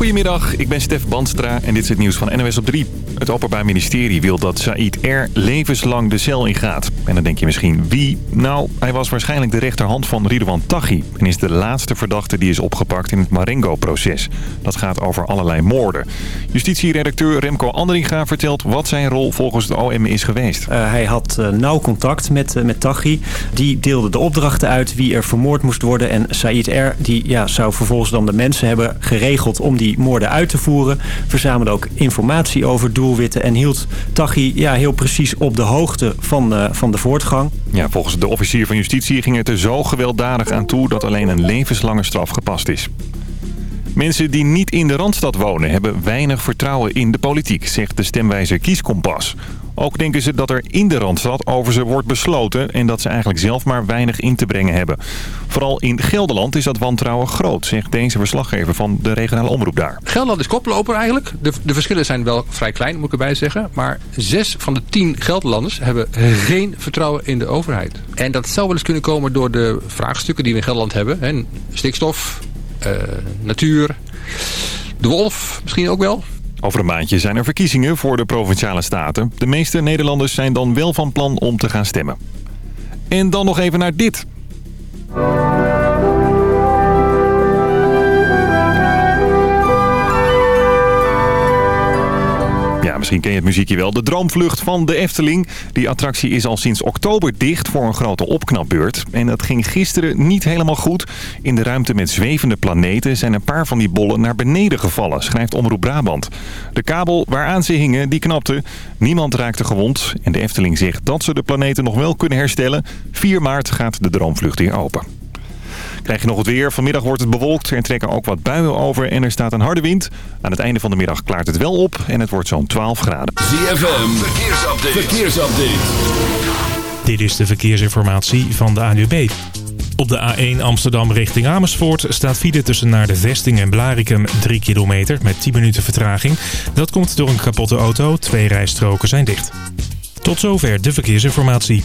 Goedemiddag, ik ben Stef Bandstra en dit is het nieuws van NOS op 3. Het Openbaar Ministerie wil dat Said R. levenslang de cel ingaat. En dan denk je misschien wie? Nou, hij was waarschijnlijk de rechterhand van Ridwan Taghi... en is de laatste verdachte die is opgepakt in het Marengo-proces. Dat gaat over allerlei moorden. Justitieredacteur Remco Andringa vertelt wat zijn rol volgens de OM is geweest. Uh, hij had uh, nauw contact met, uh, met Taghi. Die deelde de opdrachten uit wie er vermoord moest worden. En Said R. Die, ja, zou vervolgens dan de mensen hebben geregeld om die moorden uit te voeren. Verzamelde ook informatie over doelwitten en hield Taghi ja, heel precies op de hoogte van, uh, van de voortgang. Ja, volgens de officier van justitie ging het er zo gewelddadig aan toe dat alleen een levenslange straf gepast is. Mensen die niet in de Randstad wonen hebben weinig vertrouwen in de politiek, zegt de stemwijzer Kieskompas. Ook denken ze dat er in de Randstad over ze wordt besloten en dat ze eigenlijk zelf maar weinig in te brengen hebben. Vooral in Gelderland is dat wantrouwen groot, zegt deze verslaggever van de regionale omroep daar. Gelderland is koploper eigenlijk. De, de verschillen zijn wel vrij klein, moet ik erbij zeggen. Maar zes van de tien Gelderlanders hebben geen vertrouwen in de overheid. En dat zou wel eens kunnen komen door de vraagstukken die we in Gelderland hebben. Stikstof, uh, natuur, de wolf misschien ook wel. Over een maandje zijn er verkiezingen voor de Provinciale Staten. De meeste Nederlanders zijn dan wel van plan om te gaan stemmen. En dan nog even naar dit. Misschien ken je het muziekje wel. De Droomvlucht van de Efteling. Die attractie is al sinds oktober dicht voor een grote opknapbeurt. En dat ging gisteren niet helemaal goed. In de ruimte met zwevende planeten zijn een paar van die bollen naar beneden gevallen, schrijft Omroep Brabant. De kabel waaraan ze hingen, die knapte. Niemand raakte gewond. En de Efteling zegt dat ze de planeten nog wel kunnen herstellen. 4 maart gaat de Droomvlucht weer open. Krijg je nog het weer. Vanmiddag wordt het bewolkt. Er trekken ook wat buien over en er staat een harde wind. Aan het einde van de middag klaart het wel op en het wordt zo'n 12 graden. ZFM, verkeersupdate. verkeersupdate. Dit is de verkeersinformatie van de ANUB. Op de A1 Amsterdam richting Amersfoort staat file tussen naar de vesting en Blarikum 3 kilometer met 10 minuten vertraging. Dat komt door een kapotte auto. Twee rijstroken zijn dicht. Tot zover de verkeersinformatie.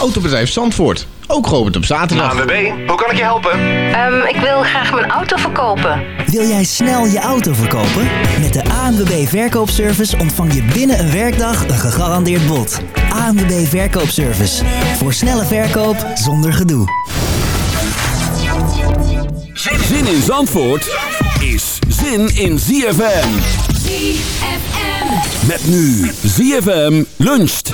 Autobedrijf Zandvoort. Ook geopend op zaterdag. ANWB, hoe kan ik je helpen? Um, ik wil graag mijn auto verkopen. Wil jij snel je auto verkopen? Met de ANWB Verkoopservice ontvang je binnen een werkdag een gegarandeerd bod. ANWB Verkoopservice. Voor snelle verkoop zonder gedoe. Zin in Zandvoort is zin in ZFM. ZFM. Met nu ZFM luncht.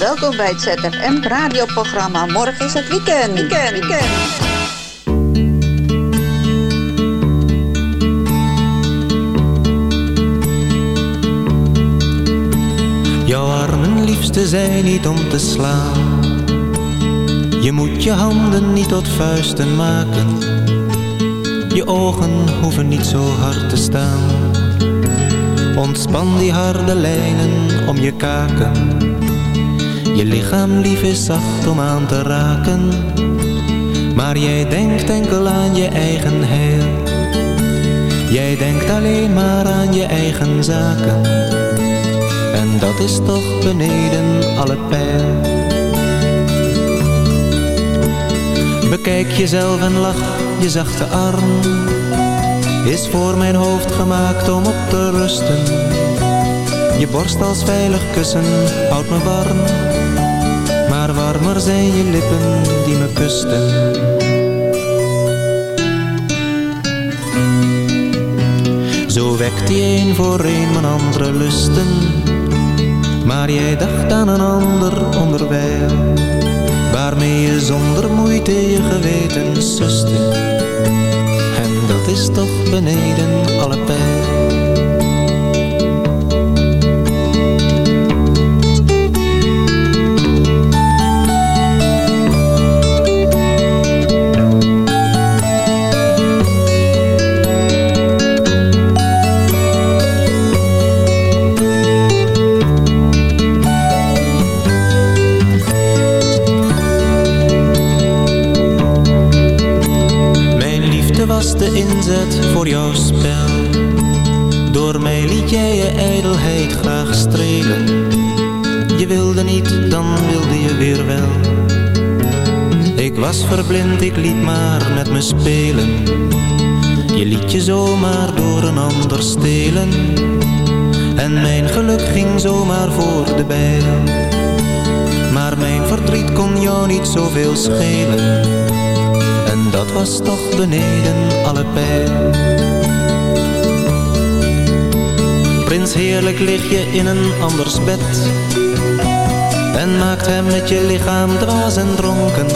Welkom bij het ZFM radioprogramma. Morgen is het weekend. Weekend, weekend. Jouw armen liefste zijn niet om te slaan. Je moet je handen niet tot vuisten maken. Je ogen hoeven niet zo hard te staan. Ontspan die harde lijnen om je kaken. Je lichaam lief is zacht om aan te raken Maar jij denkt enkel aan je eigen heil. Jij denkt alleen maar aan je eigen zaken En dat is toch beneden alle pijl. Bekijk jezelf en lach, je zachte arm Is voor mijn hoofd gemaakt om op te rusten. Je borst als veilig kussen houdt me warm maar warmer zijn je lippen die me kusten. Zo wekt die een voor een mijn andere lusten, maar jij dacht aan een ander onderwijl, waarmee je zonder moeite je geweten suste. En dat is toch beneden alle pijl. Door mij liet jij je ijdelheid graag strelen. Je wilde niet, dan wilde je weer wel. Ik was verblind, ik liet maar met me spelen. Je liet je zomaar door een ander stelen. En mijn geluk ging zomaar voor de bijl. Maar mijn verdriet kon jou niet zoveel schelen. Dat was toch beneden alle pijl. Prins heerlijk lig je in een anders bed. En maakt hem met je lichaam dwaas en dronken.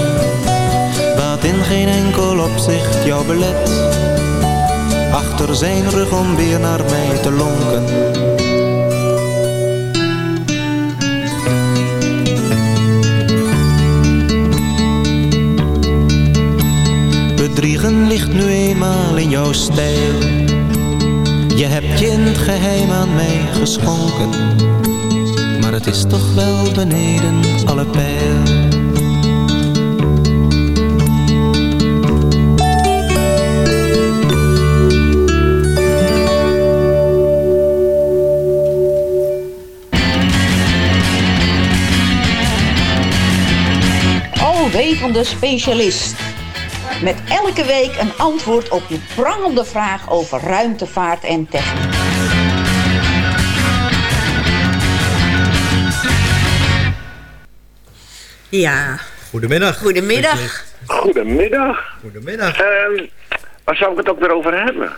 Wat in geen enkel opzicht jou belet. Achter zijn rug om weer naar mij te lonken. Bedriegen ligt nu eenmaal in jouw stijl. Je hebt je in het geheim aan mij geschonken. Maar het is toch wel beneden alle pijl. Alwetende specialist. Met elke week een antwoord op je prangende vraag over ruimtevaart en techniek. Ja. Goedemiddag. Goedemiddag. Goedemiddag. Goedemiddag. Ehm, waar zou ik het ook weer over hebben?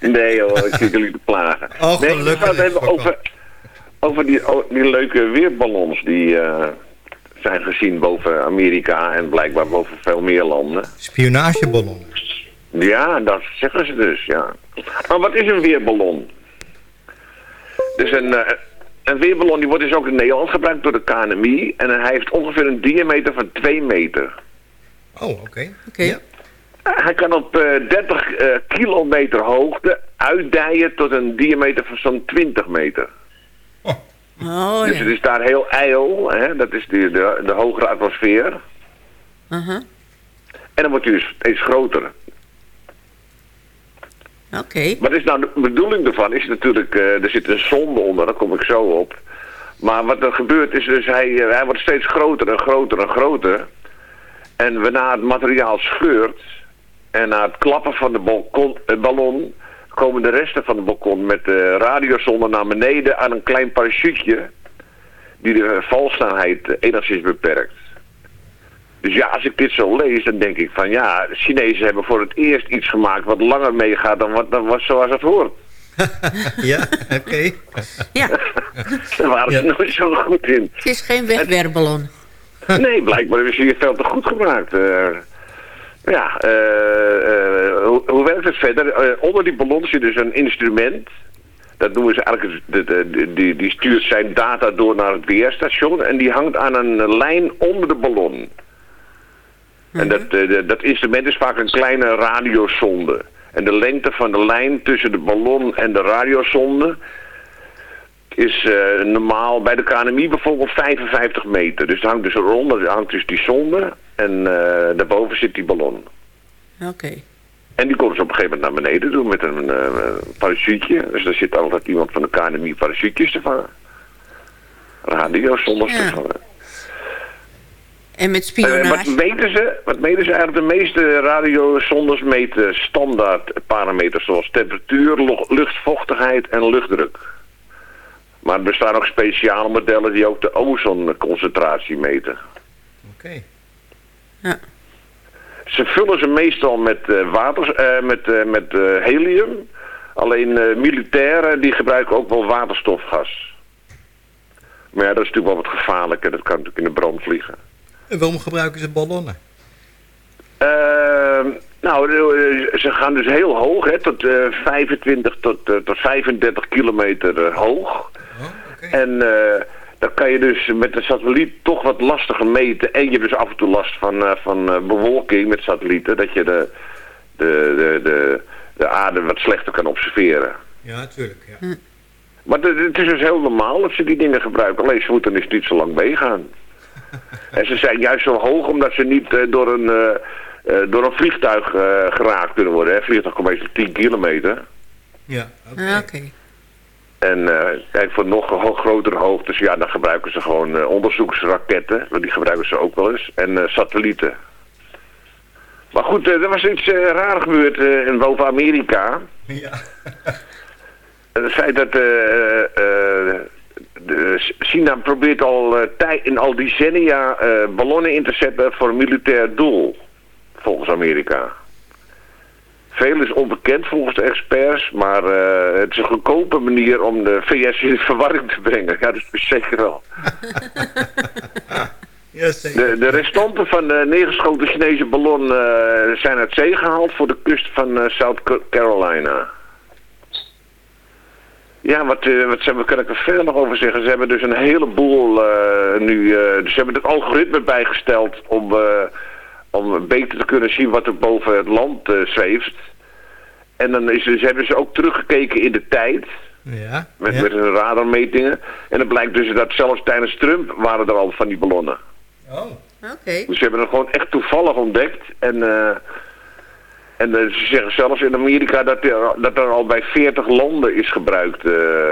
nee hoor, ik zit jullie te plagen. Oh, nee, zou het hebben over, over die, o- die leuke weerballons die eh, zijn gezien boven Amerika en blijkbaar boven veel meer landen. Spionageballon. Ja, dat zeggen ze dus, ja. Maar wat is een weerballon? Dus een, eh, een weerballon die wordt dus ook in Nederland gebruikt door de KNMI. En hij heeft ongeveer een diameter van 2 meter. Oh, oké. Oké. Hij kan op eh, 30 eh, kilometer hoogte uitdijen tot een diameter van zo'n 20 meter. Oh, dus ja. het is daar heel ijl, hè? dat is de, de, de hogere atmosfeer. Uh-huh. En dan wordt hij dus steeds groter. Oké. Wat is nou de bedoeling ervan? Is natuurlijk, eh, er zit een zonde onder, daar kom ik zo op. Maar wat er gebeurt is dus, hij, eh, hij wordt steeds groter en groter en groter. En waarna het materiaal scheurt en na het klappen van de balkon, eh, ballon... komen de resten van de balkon met de radiozonde naar beneden aan een klein parachutje... die de valsnelheid eh, enigszins beperkt. Dus ja, als ik dit zo lees, dan denk ik van ja, de Chinezen hebben voor het eerst iets gemaakt wat langer meegaat dan wat dan was zoals het hoort. ja, oké. Ja. Daar waren ze nooit zo goed in. Het is geen wegwerpballon. Nee, blijkbaar is hier veel te goed gemaakt. Eh, ja, eh, eh, hoe, hoe werkt het verder? Eh, onder die ballon zit dus een instrument. Dat noemen ze eigenlijk, die, die stuurt zijn data door naar het weerstation. En die hangt aan een lijn onder de ballon. En dat, de- dat instrument is vaak een kleine radiosonde. En de lengte van de lijn tussen de ballon en de radiosonde is normaal bij de KNMI bijvoorbeeld 55 meter. Dus hangt dus eronder, hangt dus die zonde en eh, daarboven zit die ballon. Oké. En die komt ze op een gegeven moment naar beneden doen met een eh parachutje. Dus daar zit altijd iemand van de KNMI parachutjes te vangen. Radio's zonder te Ja. vangen. En met Eh, spionage? wat meten ze? Wat meten ze eigenlijk? De meeste radiozonders meten standaard parameters zoals temperatuur, luchtvochtigheid en luchtdruk. Maar er bestaan ook speciale modellen die ook de ozonconcentratie meten. Oké. Ja. Ze vullen ze meestal met, eh, water, eh, met, eh, met eh, helium. Alleen eh, militairen die gebruiken ook wel waterstofgas. Maar ja, dat is natuurlijk wel wat gevaarlijker. Dat kan natuurlijk in de brand vliegen. En waarom gebruiken ze ballonnen? Ehm, nou, ze gaan dus heel hoog, hè, tot eh, 25 tot, eh, tot 35 kilometer hoog. En eh dan kan je dus met de satelliet toch wat lastiger meten. En je hebt dus af en toe last van, eh, van eh, bewolking met satellieten. Dat je de, de, de, de, de aarde wat slechter kan observeren. Ja, natuurlijk. Ja. Maar het- is dus heel normaal dat ze die dingen gebruiken. Alleen ze moeten dus niet zo lang meegaan. en ze zijn juist zo hoog omdat ze niet eh, door een, eh, eh, door een vliegtuig geraakt kunnen worden. Hè. Een vliegtuig komt meestal 10 kilometer. Ja, Ah, Oké. En eh, kijk, voor nog grotere hoogtes, ja, dan gebruiken ze gewoon eh, onderzoeksraketten. Want die gebruiken ze ook wel eens. En eh, satellieten. Maar goed, er was iets raar gebeurd in boven Amerika. Ja. Het feit dat de China probeert al eh, tij- in al decennia ballonnen in te zetten voor een militair doel. Volgens Amerika. Veel is onbekend volgens de experts, maar eh, het is een goedkope manier om de VS in verwarring te brengen. Ja, dat is zeker wel. Zeker. De, de restanten van de neergeschoten Chinese ballon eh, zijn uit zee gehaald voor de kust van eh, South Carolina. Ja, wat, wat ze, kan ik er verder nog over zeggen? Ze hebben dus een heleboel nu... ze hebben het algoritme bijgesteld om, om beter te kunnen zien wat er boven het land eh, zweeft. En dan is, dus hebben ze ook teruggekeken in de tijd. Ja. Met, ja. met hun radarmetingen. En dan blijkt dus dat zelfs tijdens Trump waren er al van die ballonnen. Oh. Oké. Dus ze hebben het gewoon echt toevallig ontdekt. En, eh, en eh, ze zeggen zelfs in Amerika dat er, dat er al bij 40 landen is gebruikt eh,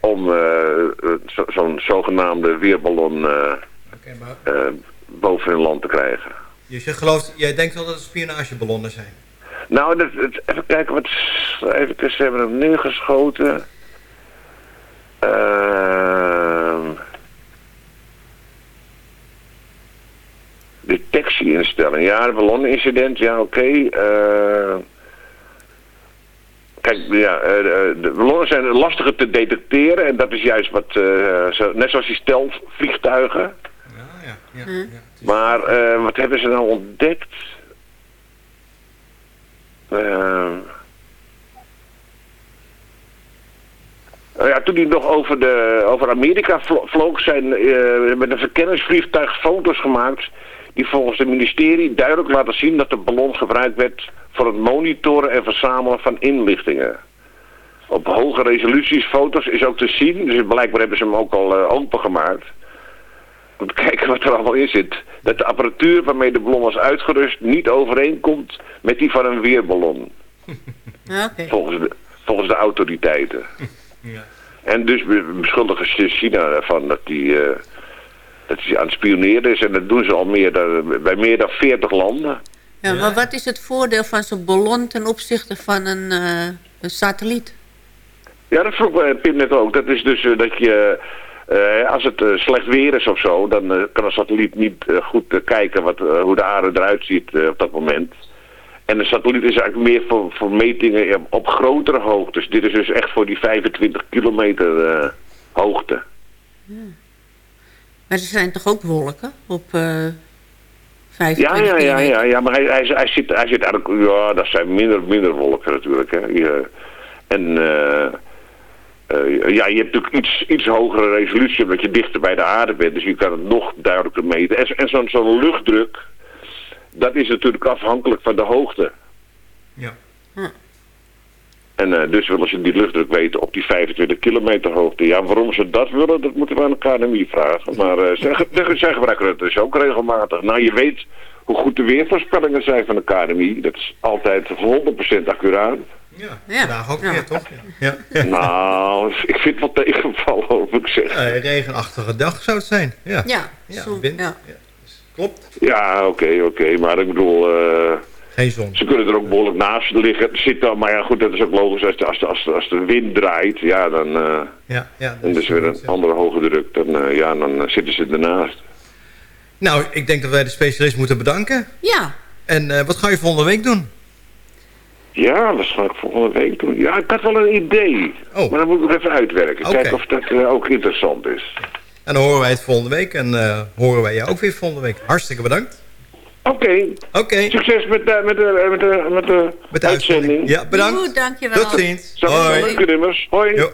om eh, zo- zo'n zogenaamde weerballon eh, maar eh, boven hun land te krijgen. Dus je gelooft, jij denkt wel dat het spionageballonnen zijn? Nou, dat, dat- even kijken wat. Even kijken, ze hebben hem neergeschoten. Ehm detectieinstelling. Ja, de ballonincident, ja, oké. Eh, kijk, ja, eh, de, de ballonnen zijn lastiger te detecteren. En dat is juist wat, eh, zo, net zoals die stelvliegtuigen. Ja, ja, ja. Hm. ja. Maar eh, wat hebben ze nou ontdekt? Ehm. Nou ja, toen hij nog over, de, over Amerika vlo- vloog, zijn eh, met een verkenningsvliegtuig foto's gemaakt die volgens het ministerie duidelijk laten zien dat de ballon gebruikt werd voor het monitoren en verzamelen van inlichtingen. Op hoge resoluties foto's is ook te zien, dus blijkbaar hebben ze hem ook al eh, opengemaakt kijken wat er allemaal in zit. Dat de apparatuur waarmee de ballon was uitgerust niet overeenkomt met die van een weerballon. Oké. Volgens de, volgens de autoriteiten. Ja. En dus be- beschuldigen ze China ervan dat die, eh, dat die aan het spioneren is. En dat doen ze al meer dan, bij meer dan 40 landen. Ja, maar wat is het voordeel van zo'n ballon ten opzichte van een, eh, een satelliet? Ja, dat vroeg Pim net ook. Dat is dus eh, dat je, eh, als het eh, slecht weer is of zo, dan eh, kan een satelliet niet goed kijken wat, hoe de aarde eruit ziet op dat moment. En een satelliet is eigenlijk meer voor, voor metingen ja, op grotere hoogtes. Dit is dus echt voor die 25 kilometer hoogte. Maar er zijn toch ook wolken op eh 25 Ja, ja, ja, ja, ja, maar hij, hij, hij, zit, hij zit eigenlijk, ja, dat zijn minder, minder wolken natuurlijk. Hè. En eh, eh, ja, je hebt natuurlijk iets, iets hogere resolutie omdat je dichter bij de aarde bent, dus je kan het nog duidelijker meten. En, en zo'n zo'n luchtdruk, dat is natuurlijk afhankelijk van de hoogte. Ja. En eh, dus willen ze die luchtdruk weten op die 25 kilometer hoogte. Ja, waarom ze dat willen, dat moeten we aan de KNMI vragen. Maar eh, zij, zij gebruiken het dus ook regelmatig. Nou, je weet hoe goed de weervoorspellingen zijn van de KNMI. Dat is altijd 100% accuraat. Ja, Ja. vandaag ook Ja. weer, toch? Ja. ja. Nou, ik vind het wel tegenvallen, moet ik zeggen. Eh, regenachtige dag zou het zijn. Ja, Ja, Ja, zo- wind. ja. Dus klopt. Ja, oké, oké. Maar ik bedoel, eh, Geen zon. ze kunnen er ook behoorlijk naast liggen. Zitten, maar ja, goed, dat is ook logisch. Als de, als de, als de, als de wind draait, ja, dan... eh, Ja, ja. en dus weer een andere hoge druk, dan, eh, ja, dan zitten ze ernaast. Nou, ik denk dat wij de specialist moeten bedanken. Ja, En eh, wat ga je volgende week doen? Ja, dat ga ik volgende week doen. Ja, ik had wel een idee. Oh. Maar dan moet ik het even uitwerken. Oké. Kijken of dat eh, ook interessant is. En dan horen wij het volgende week. En eh, horen wij jou ook weer volgende week. Hartstikke bedankt. Oké. Oké. Succes met, de met, de, met, de, met de Met de uitzending. Ja, bedankt. Goed, dankjewel. Tot ziens. Hoi. leuke nummers. Hoi.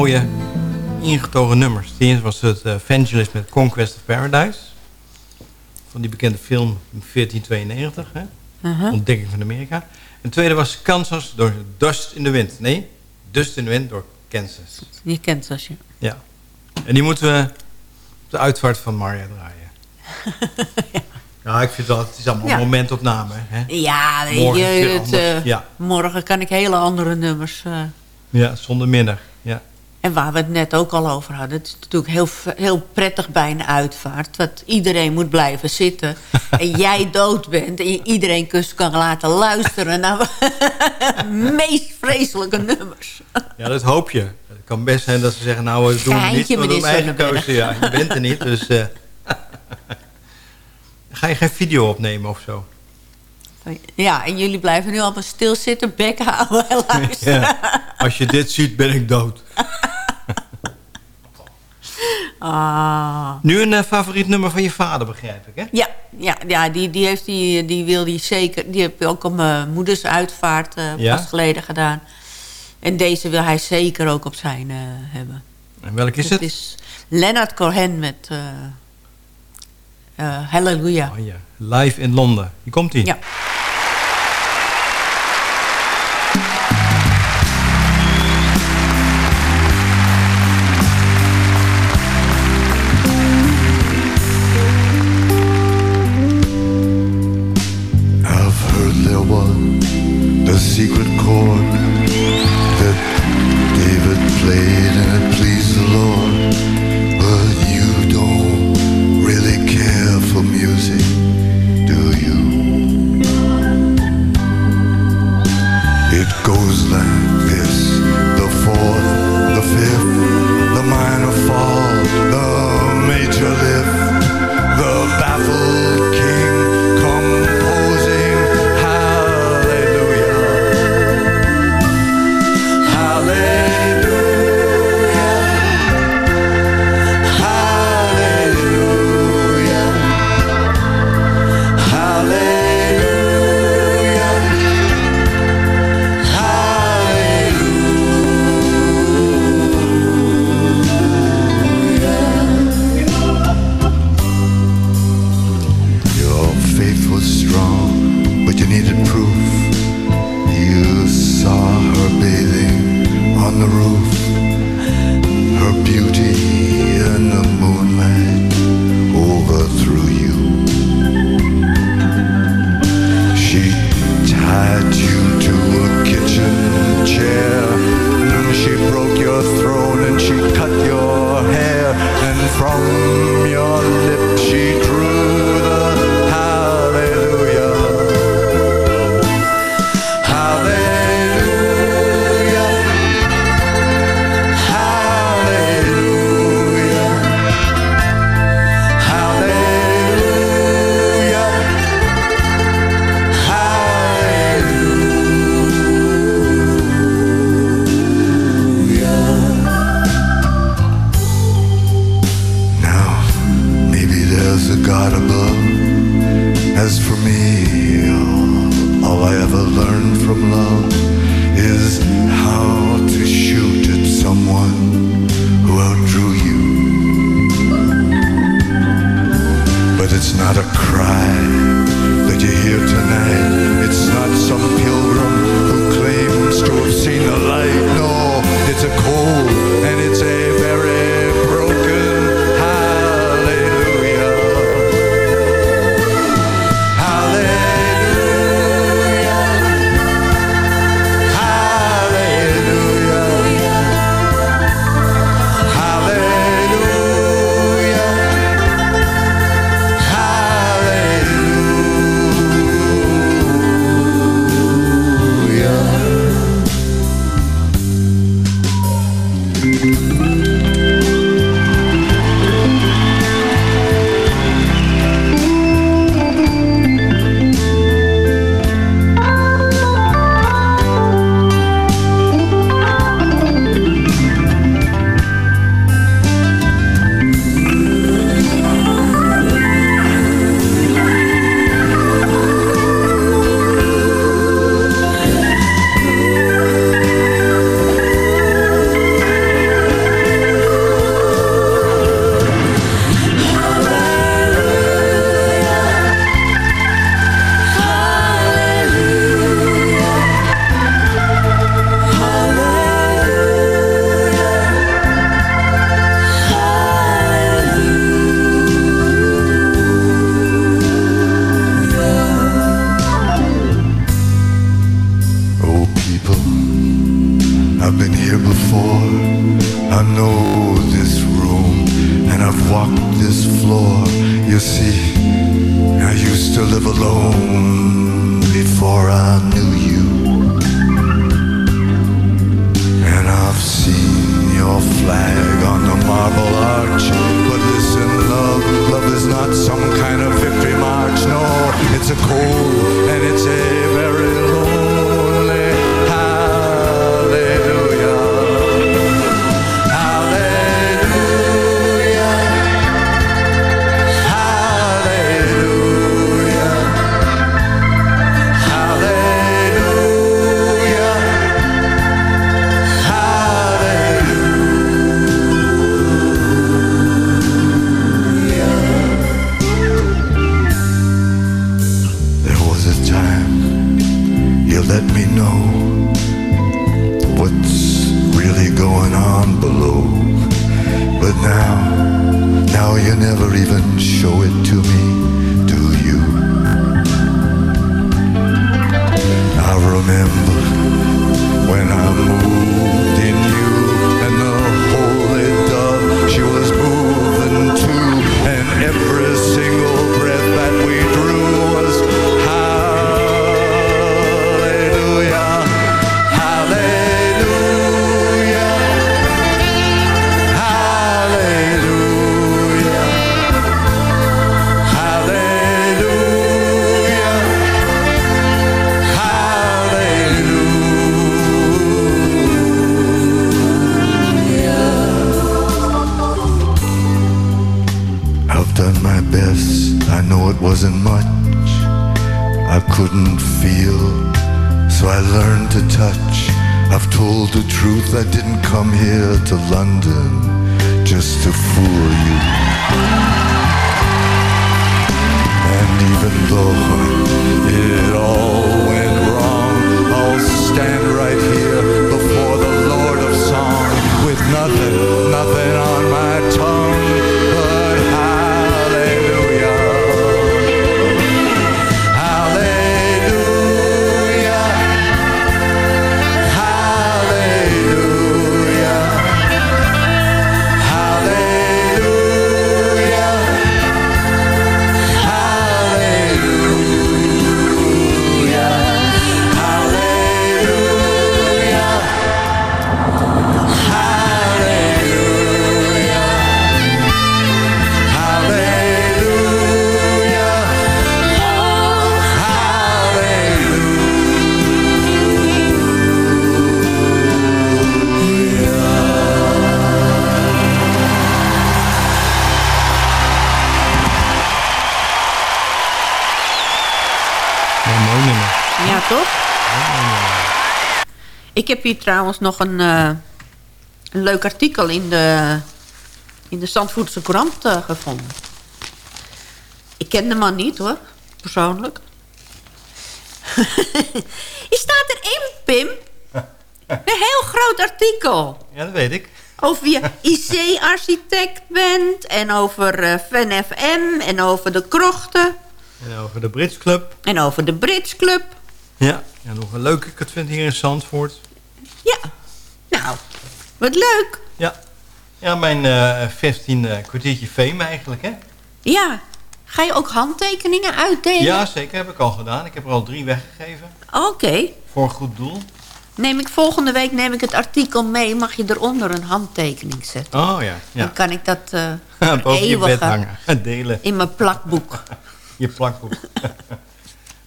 Mooie ingetogen nummers. De eerste was het uh, Vangelis met Conquest of Paradise. Van die bekende film 1492. Hè? Uh-huh. Ontdekking van Amerika. En de tweede was Kansas door Dust in the Wind. Nee, Dust in the Wind door Kansas. Kent dat je. Ja. En die moeten we op de uitvaart van Maria draaien. ja. ik vind wel, het is allemaal Ja. momentopname. Hè? Ja, Morgen je, het, eh, Ja. morgen kan ik hele andere nummers... eh, Ja, zonder minder. En waar we het net ook al over hadden. Het is natuurlijk heel, heel prettig bij een uitvaart. Dat iedereen moet blijven zitten. en jij dood bent. En je iedereen kus kan laten luisteren naar de meest vreselijke nummers. ja, dat hoop je. Het kan best zijn dat ze zeggen, nou, we doen het niet. We doen eigen keuze. Ja, je bent er niet, dus... eh, Ga je geen video opnemen of zo? Ja, en jullie blijven nu allemaal stilzitten, bek houden en luisteren. Ja. Als je dit ziet, ben ik dood. Ah. Nu een eh, favoriet nummer van je vader, begrijp ik, hè? Ja, ja, ja die, die, heeft die, die wil die zeker. Die heb je ook op mijn moeders uitvaart eh Ja? pas geleden gedaan. En deze wil hij zeker ook op zijn eh, hebben. En welk is Het het? is Leonard Cohen met eh eh, Halleluja. Oh ja, live in Londen. Hier komt hij. Ja. Before. I know this room, and I've walked this floor. You see, I used to live alone before I knew you. And I've seen your flag on the marble arch. But listen, love, love is not some kind of victory march. No, it's a cold and it's a very lonely blue. Couldn't feel, so I learned to touch. I've told the truth, I didn't come here to London just to fool you. And even though it all went wrong, I'll stand right here toch? Ik heb hier trouwens nog een, eh, een leuk artikel in de, in de Zandvoortse krant eh, gevonden. Ik ken de man niet hoor, persoonlijk. Je staat erin, Pim. Een heel groot artikel. Ja, dat weet ik. Over je IC-architect bent. En over eh Fan FM. En over de krochten. En over de Brits Club. En over de Brits Club. Ja, en nog een leuke ik het vind hier in Zandvoort. Nou, wat leuk. Ja, ja mijn eh 15 eh, kwartiertje fame eigenlijk, hè? Ja. Ga je ook handtekeningen uitdelen? Ja, zeker. Heb ik al gedaan. Ik heb er al drie weggegeven. Oké. Voor een goed doel. Neem ik volgende week neem ik het artikel mee. Mag je eronder een handtekening zetten? Oh ja, Dan ja. kan ik dat eh Boven je bed hangen. Delen. in mijn plakboek. Je plakboek.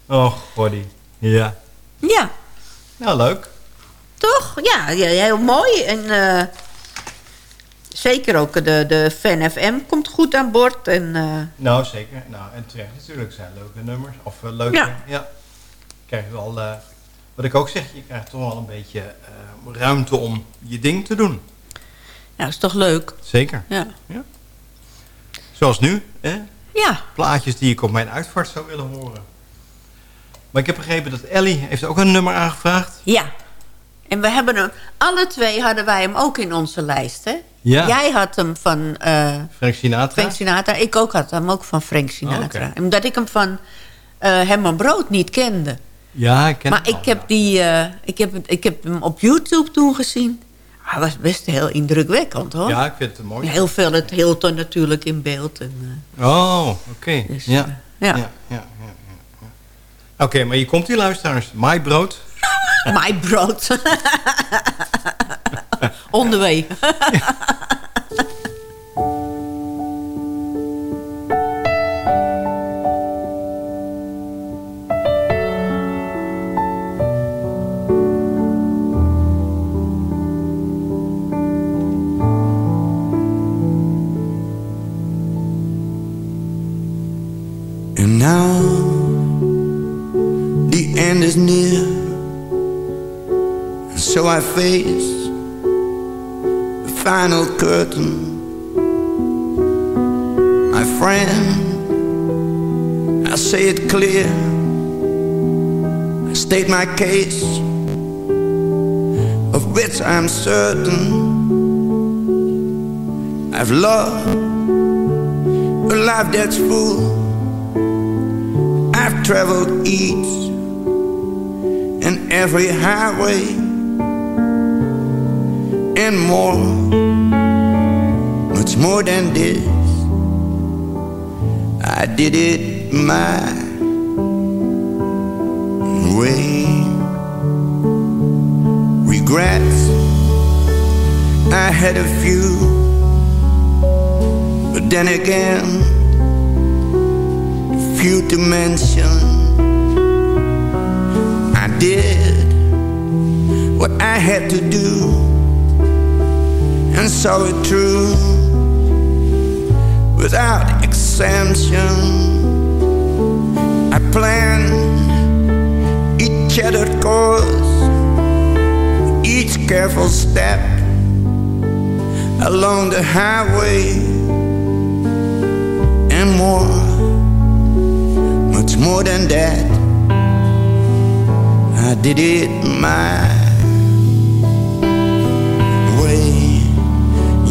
oh, goddy. Ja. Ja. Nou, leuk. Toch? Ja, ja heel mooi. En eh, zeker ook de, de Fan FM komt goed aan boord. En, eh, Nou, zeker. Nou, en terecht natuurlijk zijn leuke nummers. Of eh, leuke, Ja. ja. Krijg je wel, wat ik ook zeg, je krijgt toch wel een beetje ruimte om je ding te doen. nou, is toch leuk? Zeker. Ja. Zoals nu, hè? Ja. Plaatjes die ik op mijn uitvaart zou willen horen. Maar ik heb begrepen dat Ellie heeft ook een nummer aangevraagd. Ja. En we hebben hem, alle twee hadden wij hem ook in onze lijst, hè? Ja. Jij had hem van eh, Frank Sinatra. Frank Sinatra. Ik ook had hem ook van Frank Sinatra. Oh, oké. Omdat ik hem van eh Herman Brood niet kende. Ja, ik ken Maar al, ik heb, die, eh, ik, heb, ik heb hem op YouTube toen gezien. Hij was best heel indrukwekkend, hoor. Ja, ik vind het mooi. Heel veel het Hilton natuurlijk in beeld. En, Oh, oké. Dus, ja. ja. ja. ja, Oké, maar je komt hier luisteraars. My brood. My brood. On so I face the final curtain. My friend, I say it clear, I state my case, of which I'm certain. I've loved a life that's full. I've traveled each and every highway and more, much more than this. I did it my way. Regrets, I had a few, but then again, few to mention. I did what I had to do and saw it through without exemption. I planned each shattered course, each careful step along the highway and more much more than that. I did it my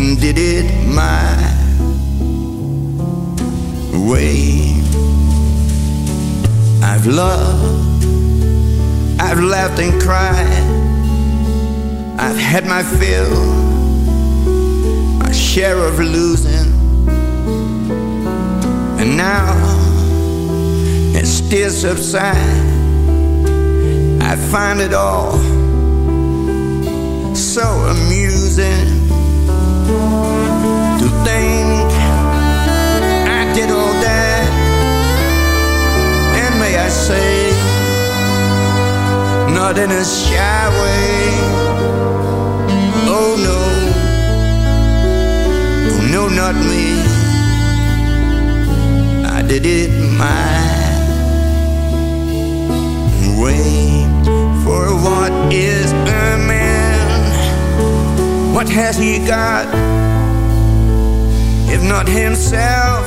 and did it my way. I've loved, I've laughed and cried, I've had my fill, my share of losing, and now it still subsides. I find it all so amusing in a shy way. Oh no, oh no, not me. I did it my way. For what is a man? What has he got? If not himself,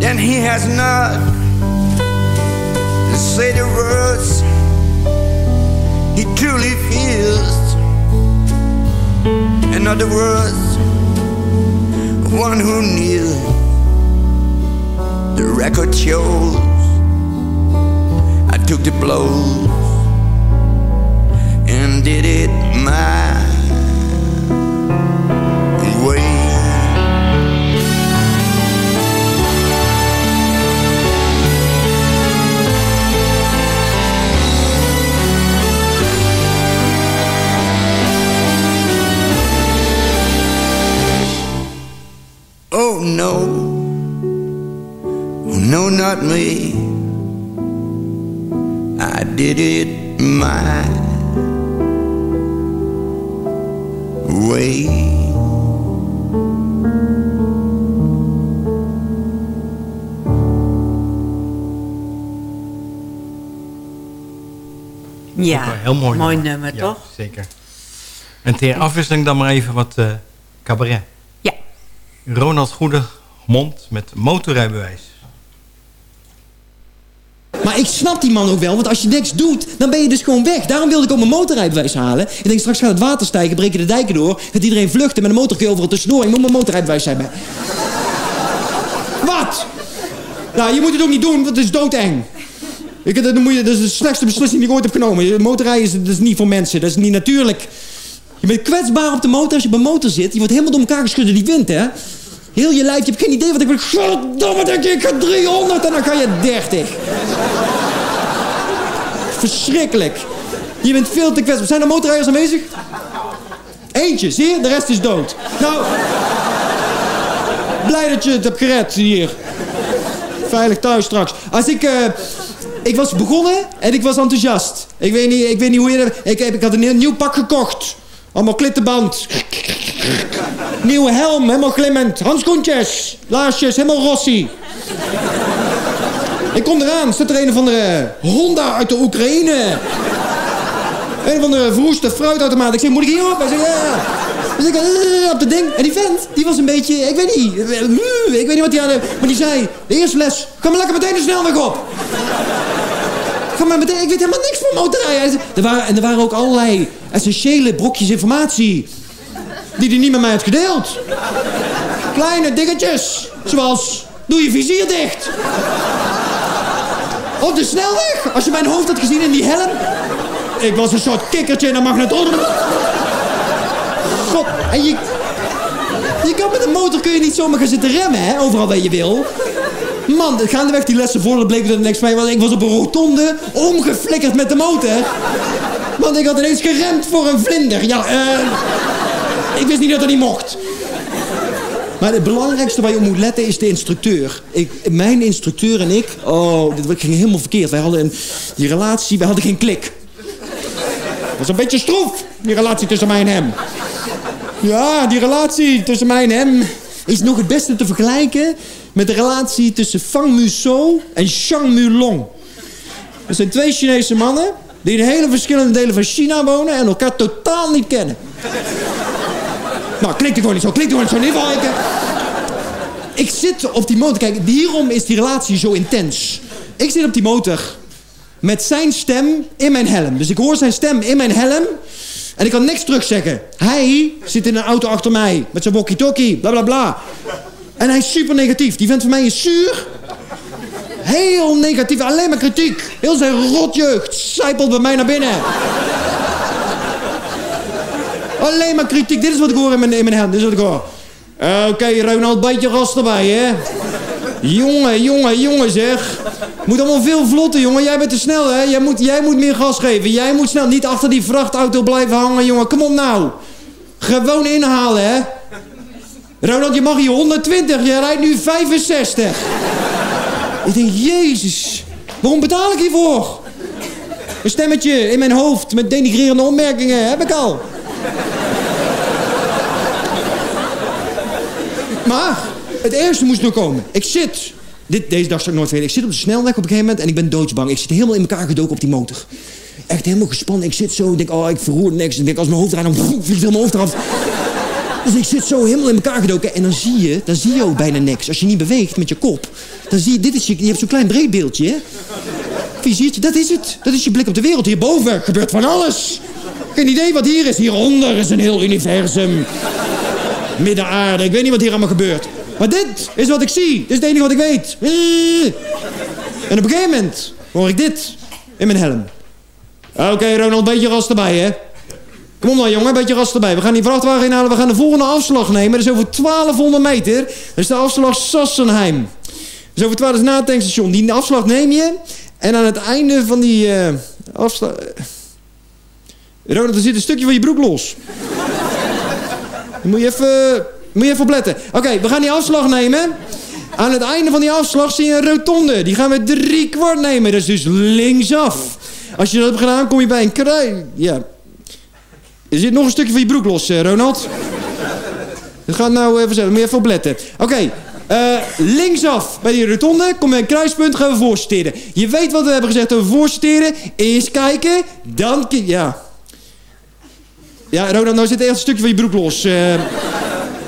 then he has not to say the words he truly feels. In other words, one who kneels. The record shows I took the blows and did it heel mooi, mooi nummer, Ja, toch? Zeker. En ter afwisseling dan maar even wat eh, cabaret. Ja. Ronald Goedemond met motorrijbewijs. Maar ik snap die man ook wel, want als je niks doet, dan ben je dus gewoon weg. Daarom wilde ik ook mijn motorrijbewijs halen. Ik denk, straks gaat het water stijgen, breken de dijken door. Gaat iedereen vluchten met een motor kun je overal tussendoor. Ik moet mijn motorrijbewijs hebben. Wat? Nou, je moet het ook niet doen, want het is doodeng. Ik, dat, moet je, is de slechtste beslissing die ik ooit heb genomen. Motorrijden is, dat is niet voor mensen, dat is niet natuurlijk. Je bent kwetsbaar op de motor als je een motor zit. Je wordt helemaal door elkaar geschud door die wind, hè? Heel je lijf, je hebt geen idee wat ik ben. Goddomme, denk ik, ik ga 300 en dan ga je 30. Verschrikkelijk. Je bent veel te kwetsbaar. Zijn er motorrijders aanwezig? Eentje, zie je? De rest is dood. Nou, blij dat je het hebt gered hier. Veilig thuis straks. Als ik... eh, ik was begonnen en ik was enthousiast. Ik weet niet, ik weet niet hoe je... dat- Ik, ik had een nieuw pak gekocht. Allemaal klittenband. Nieuwe helm, helemaal glimmend. Handschoentjes, laarsjes, helemaal Rossi. Ik kom eraan, staat er een of andere Honda uit de Oekraïne. Een of andere verroeste fruitautomaat. Ik zeg, moet ik hier op? Hij zegt, ja. Dus ik eh, op de ding. En die vent, die was een beetje, ik weet niet. eh, Ik weet niet wat hij aan. Maar die zei, de eerste les, ga maar lekker meteen de snelweg op. Ga maar meteen, ik weet helemaal niks van motorrijden. Er waren, en er waren ook allerlei essentiële brokjes informatie. Die hij niet met mij had gedeeld. Kleine dingetjes. Zoals, doe je vizier dicht. Op de snelweg, als je mijn hoofd had gezien in die helm. Ik was een soort kikkertje in een magnetron. God, en je... Je kan met een motor kun je niet zomaar gaan zitten remmen, hè? Overal waar je wil. Man, gaandeweg die lessen voor, bleek dat niks van mij was. Ik was op een rotonde, omgeflikkerd met de motor. Want ik had ineens geremd voor een vlinder. Ja, eh... ik wist niet dat dat niet mocht. Maar het belangrijkste waar je op moet letten is de instructeur. Ik, mijn instructeur en ik... Oh, dit ging helemaal verkeerd. Wij hadden een, die relatie, wij hadden geen klik. Dat was een beetje stroef, die relatie tussen mij en hem. Ja, die relatie tussen mij en hem is nog het beste te vergelijken met de relatie tussen Fang Muso en Shang Mulong. Dat zijn twee Chinese mannen die in hele verschillende delen van China wonen en elkaar totaal niet kennen. Nou, klinkt er gewoon niet zo, klinkt er gewoon niet zo. Eh, ik zit op die motor. Kijk, hierom is die relatie zo intens. Ik zit op die motor met zijn stem in mijn helm. Dus ik hoor zijn stem in mijn helm. En ik kan niks terugzeggen. Hij zit in een auto achter mij. Met zijn walkie-talkie. Bla bla bla. En hij is super negatief. Die vent van mij is zuur. Heel negatief. Alleen maar kritiek. Heel zijn rotjeugd zijpelt bij mij naar binnen. Alleen maar kritiek. Dit is wat ik hoor in mijn, in mijn helm. Dit is wat ik hoor. Oké, Ronald, beetje gas erbij, hè? Jongen, jongen, jongen zeg. Moet allemaal veel vlotter, jongen. Jij bent te snel, hè? Jij moet, jij moet meer gas geven. Jij moet snel niet achter die vrachtauto blijven hangen, jongen. Kom op nou. Gewoon inhalen, hè? Ronald, je mag hier 120. Jij rijdt nu 65. Ik denk, jezus. Waarom betaal ik hiervoor? Een stemmetje in mijn hoofd met denigrerende opmerkingen. Heb ik al. Maar het ergste moest nog komen. Ik zit, dit, deze dag zou ik nooit vergeten. Ik zit op de snelweg op een gegeven moment en ik ben doodsbang. Ik zit helemaal in elkaar gedoken op die motor. Echt helemaal gespannen. Ik zit zo, ik denk, oh, ik verroer niks. Ik denk, als mijn hoofd draait, dan vliegt heel mijn hoofd eraf. Dus ik zit zo helemaal in elkaar gedoken. En dan zie je, dan zie je ook bijna niks. Als je niet beweegt met je kop. Dan zie je, dit is je, je hebt zo'n klein breedbeeldje, hè? Viziertje, dat is het. Dat is je blik op de wereld. Hierboven gebeurt van alles. Geen idee wat hier is. Hieronder is een heel universum. Midden-aarde. Ik weet niet wat hier allemaal gebeurt. Maar dit is wat ik zie. Dit is het enige wat ik weet. En op een gegeven moment hoor ik dit in mijn helm. Oké, Ronald, beetje ras erbij, hè? Kom op dan, jongen, beetje ras erbij. We gaan die vrachtwagen inhalen. We gaan de volgende afslag nemen. Dat is over 1200 meter. Dat is de afslag Sassenheim. Is over 12 na het tankstation. Die afslag neem je. En aan het einde van die eh, afslag... Ronald, er zit een stukje van je broek los. Dan moet je even, moet je even opletten. Oké, we gaan die afslag nemen. Aan het einde van die afslag zie je een rotonde. Die gaan we drie kwart nemen. Dat is dus linksaf. Als je dat hebt gedaan, kom je bij een krui. Ja. Er zit nog een stukje van je broek los, eh, Ronald. Dat gaat nou even zeggen. Moet je even opletten. Oké, Eh, linksaf bij die rotonde, kom bij een kruispunt, gaan we voorsorteren. Je weet wat we hebben gezegd over voorsorteren. Eerst kijken, dan... Ja. Ja, Ronald, nou zit echt een stukje van je broek los. We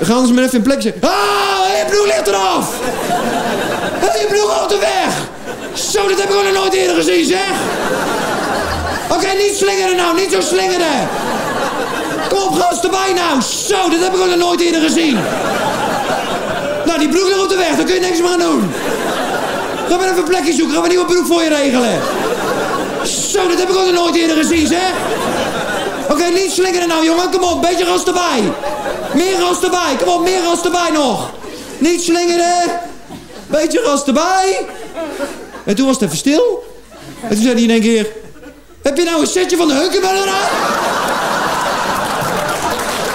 gaan anders maar even in plek zetten. Ah, je broek ligt eraf! Je broek op de weg! Zo, dat heb ik nog nooit eerder gezien, zeg! Oké, niet slingeren nou, niet zo slingeren! Kom op, gast erbij nou! Zo, dat heb ik nog nooit eerder gezien! Nou, die broek ligt op de weg, daar kun je niks meer aan doen. Ga maar even een plekje zoeken, gaan we een nieuwe broek voor je regelen. Zo, dat heb ik nog nooit eerder gezien, zeg. Oké, niet slingeren nou, jongen, kom op, beetje gas erbij. Meer gas erbij, kom op, meer gas erbij nog. Niet slingeren, beetje gas erbij. En toen was het even stil. En toen zei hij in één keer... Heb je nou een setje van de Heukenbeller aan?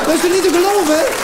Dat is toch niet te geloven, hè?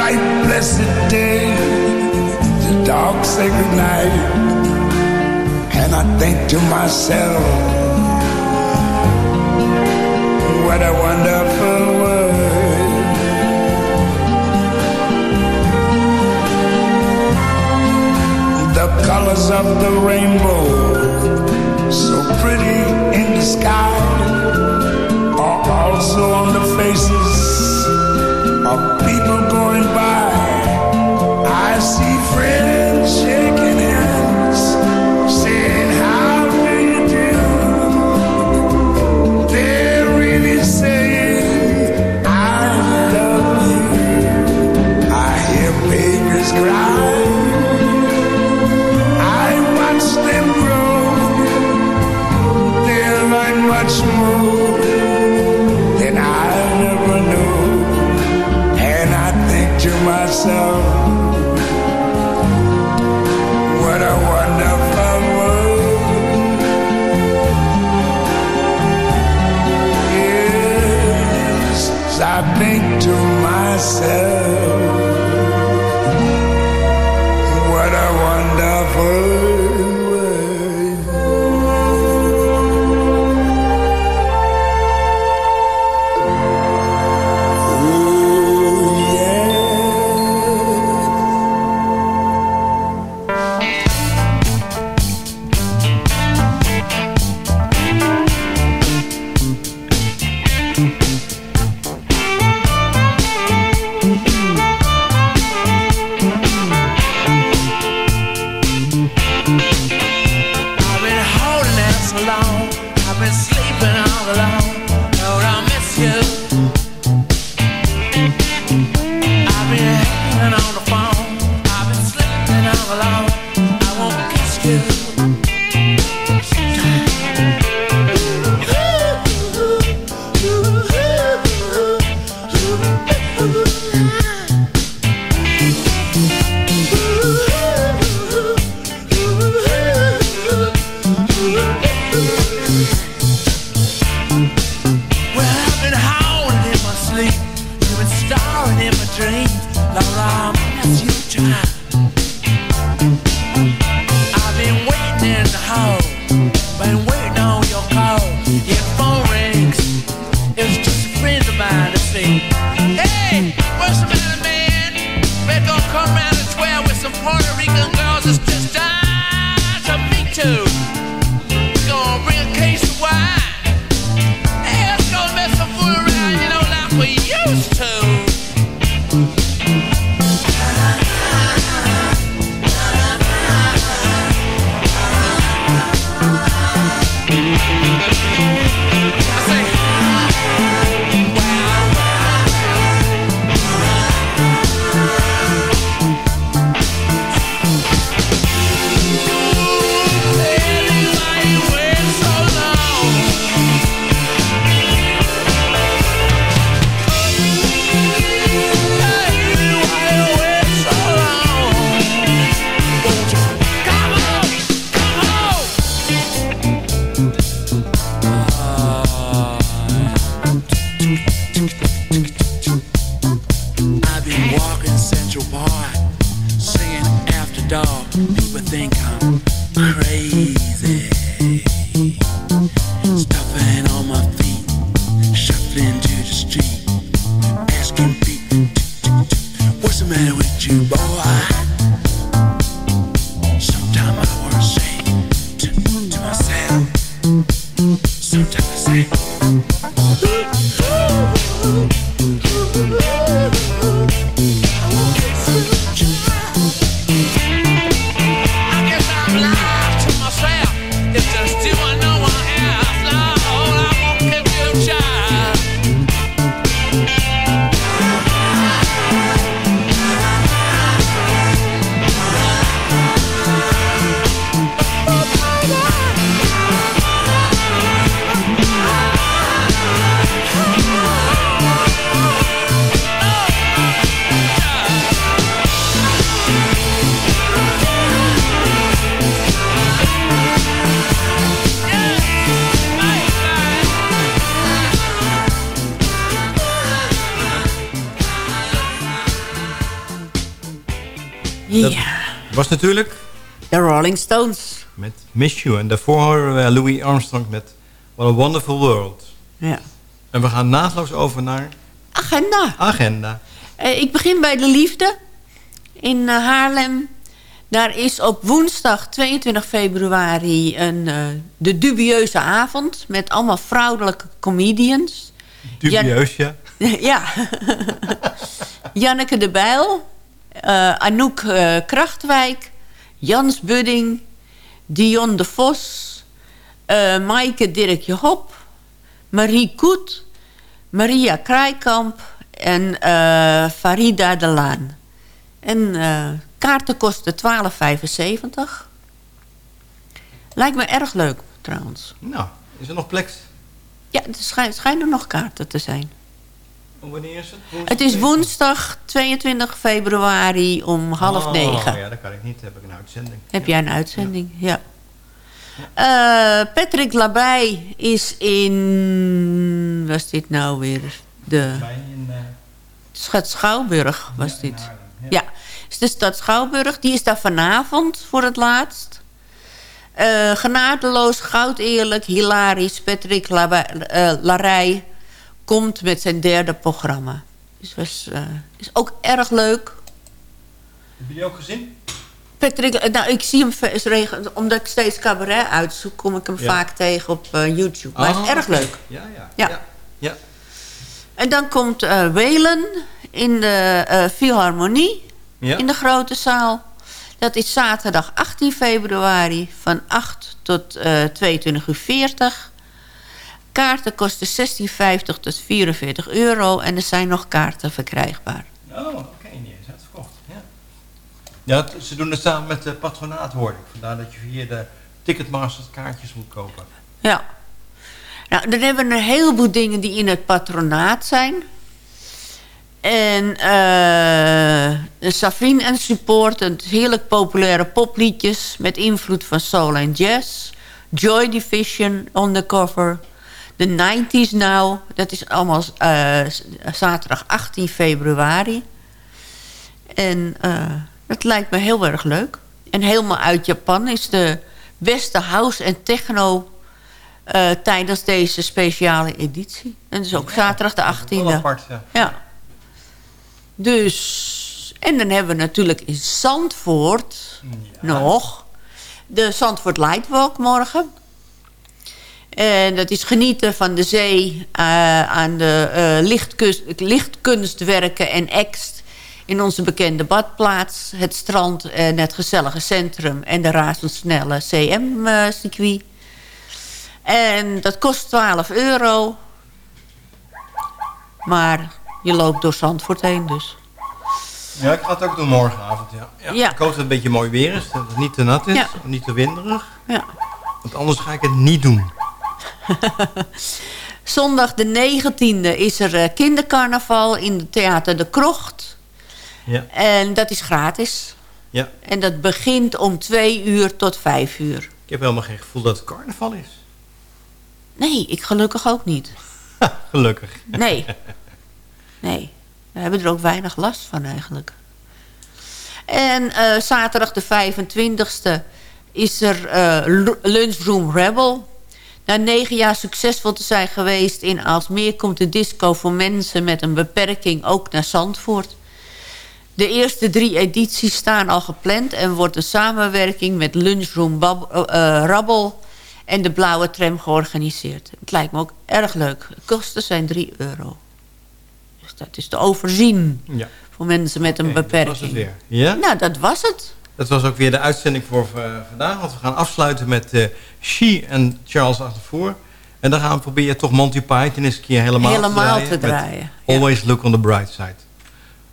bright, blessed day, the dark, sacred night. And I think to myself, you. You, boy. Natuurlijk de Rolling Stones. met Miss You. En daarvoor horen we Louis Armstrong met What a Wonderful World. Ja. En we gaan naadloos over naar Agenda. agenda. Eh, ik begin bij de liefde in eh, Haarlem. Daar is op woensdag 22 februari een, eh, de dubieuze avond... met allemaal vrouwelijke comedians. Dubieus, ja. ja. Janneke de Bijl, Anouk Krachtwijk, Jans Budding, Dion de Vos, eh Maaike Dirkje Hop, Marie Koet, Maria Kraaikamp en eh, Farida de Laan. En eh, kaarten kosten 12,75. Lijkt me erg leuk trouwens. Nou, is er nog plek? Ja, er schijn- schijnen nog kaarten te zijn. Wanneer is het? Woensdag? Het is woensdag 22 februari om half Oh, negen. ja, dat kan ik niet. Heb ik een uitzending. Heb jij een uitzending? Ja. Eh, Patrick Labij is in... Was dit nou weer? De in, eh, stad Schouwburg was dit. Ja, is de stad Schouwburg. Die is daar vanavond voor het laatst. Eh genadeloos, goud eerlijk, hilarisch. Patrick Larij komt met zijn derde programma. Dus was, eh, is ook erg leuk. Heb je die ook gezien? Patrick, eh, nou, ik zie hem omdat ik steeds cabaret uitzoek, kom ik hem Ja. vaak tegen op eh, YouTube. Maar hij Oh, is erg leuk. Ja, ja. Ja. ja. ja. En dan komt Welen in de eh, Philharmonie in de grote zaal. Dat is zaterdag 18 februari van 8 tot eh 22 uur 40. Kaarten kosten 16,50 tot 44 euro en er zijn nog kaarten verkrijgbaar. Oh, oké. niet eens uitverkocht. Ja. Ja, t- ze doen het samen met de patronaat, hoor ik. Vandaar dat je via de Ticketmaster kaartjes moet kopen. Ja. Nou, dan hebben we een heleboel dingen die in het patronaat zijn. En eh Safin en Support, het heerlijk populaire popliedjes... met invloed van soul en jazz. Joy Division on The 90s Now, dat is allemaal eh, zaterdag 18 februari. En eh, dat lijkt me heel erg leuk. En helemaal uit Japan is de beste house en techno... eh, tijdens deze speciale editie. En dat is ook zaterdag de 18e. Wel apart, ja. Ja. Dus... En dan hebben we natuurlijk in Zandvoort nog... de Zandvoort Lightwalk morgen. En dat is genieten van de zee eh, aan de eh, lichtkus- lichtkunstwerken en ekst... in onze bekende badplaats, het strand en het gezellige centrum... en de razendsnelle CM-circuit. En dat kost 12 euro. Maar je loopt door Zandvoort heen dus. Ja, ik ga het ook doen morgenavond, ja. Ja. Ik hoop dat het een beetje mooi weer is. Dat het niet te nat is. Ja. Niet te winderig. Ja. Want anders ga ik het niet doen. Zondag de 19e is er eh, kindercarnaval in het Theater de Krocht. Ja. En dat is gratis. Ja. En dat begint om 2 uur tot 5 uur. Ik heb helemaal geen gevoel dat het carnaval is. Nee, ik gelukkig ook niet. Gelukkig. Nee. Nee. We hebben er ook weinig last van eigenlijk. En eh, zaterdag de 25e is er eh, Lu- Lunchroom Rebel. Na negen jaar succesvol te zijn geweest in Aalsmeer... komt de disco voor mensen met een beperking ook naar Zandvoort. De eerste drie edities staan al gepland... en wordt een samenwerking met Lunchroom Bab eh, Rabbel en de Blauwe Tram georganiseerd. Het lijkt me ook erg leuk. De kosten zijn 3 euro. Dus dat is te overzien Ja. voor mensen met een beperking. Dat was het weer. Ja? Nou, dat was het. Dat was ook weer de uitzending voor eh, vandaag. Want we gaan afsluiten met eh She en Charles Achtervoer. En dan gaan we proberen toch Monty Python eens een keer helemaal, Helemaal te te draaien. draaien, Met Always look on the bright side.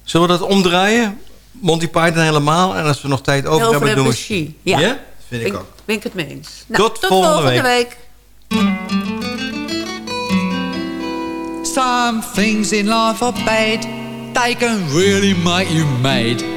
Zullen we dat omdraaien? Monty Python helemaal. En als we nog tijd over, Over hebben, doen we She. Ja. Ja? Vind ik ook. Ben ik het mee eens. Nou, Tot volgende week. Some things in life are bad, they can really make you mad.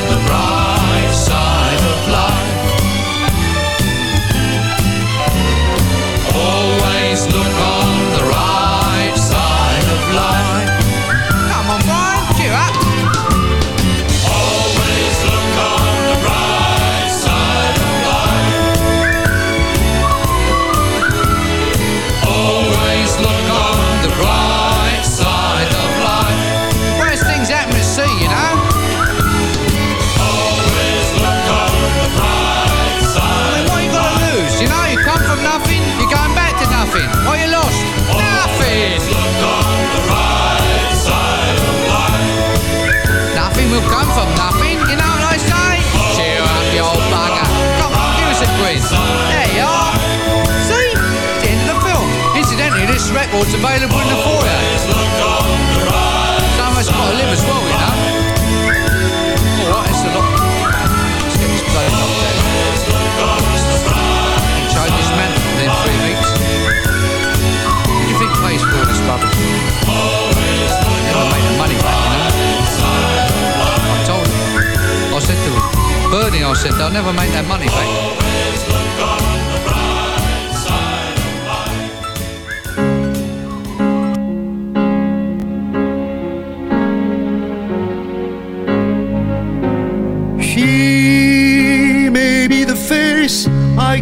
this record's available in the foyer. Some of us got to live as well, you know. All right, it's a lot. Let's get this bloody knocked down. This man within three weeks. What do you think pays for this rubbish? Never made the money back, you know. I told him. I said to him, Bernie, I said, they'll never make that money back.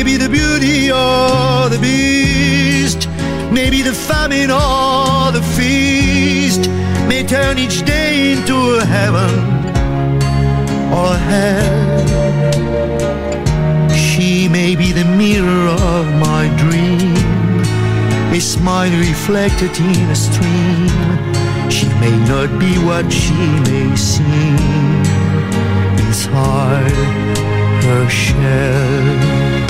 She may be the beauty or the beast, maybe the famine or the feast, may turn each day into a heaven or hell. She may be the mirror of my dream, a smile reflected in a stream. She may not be what she may seem inside her shell.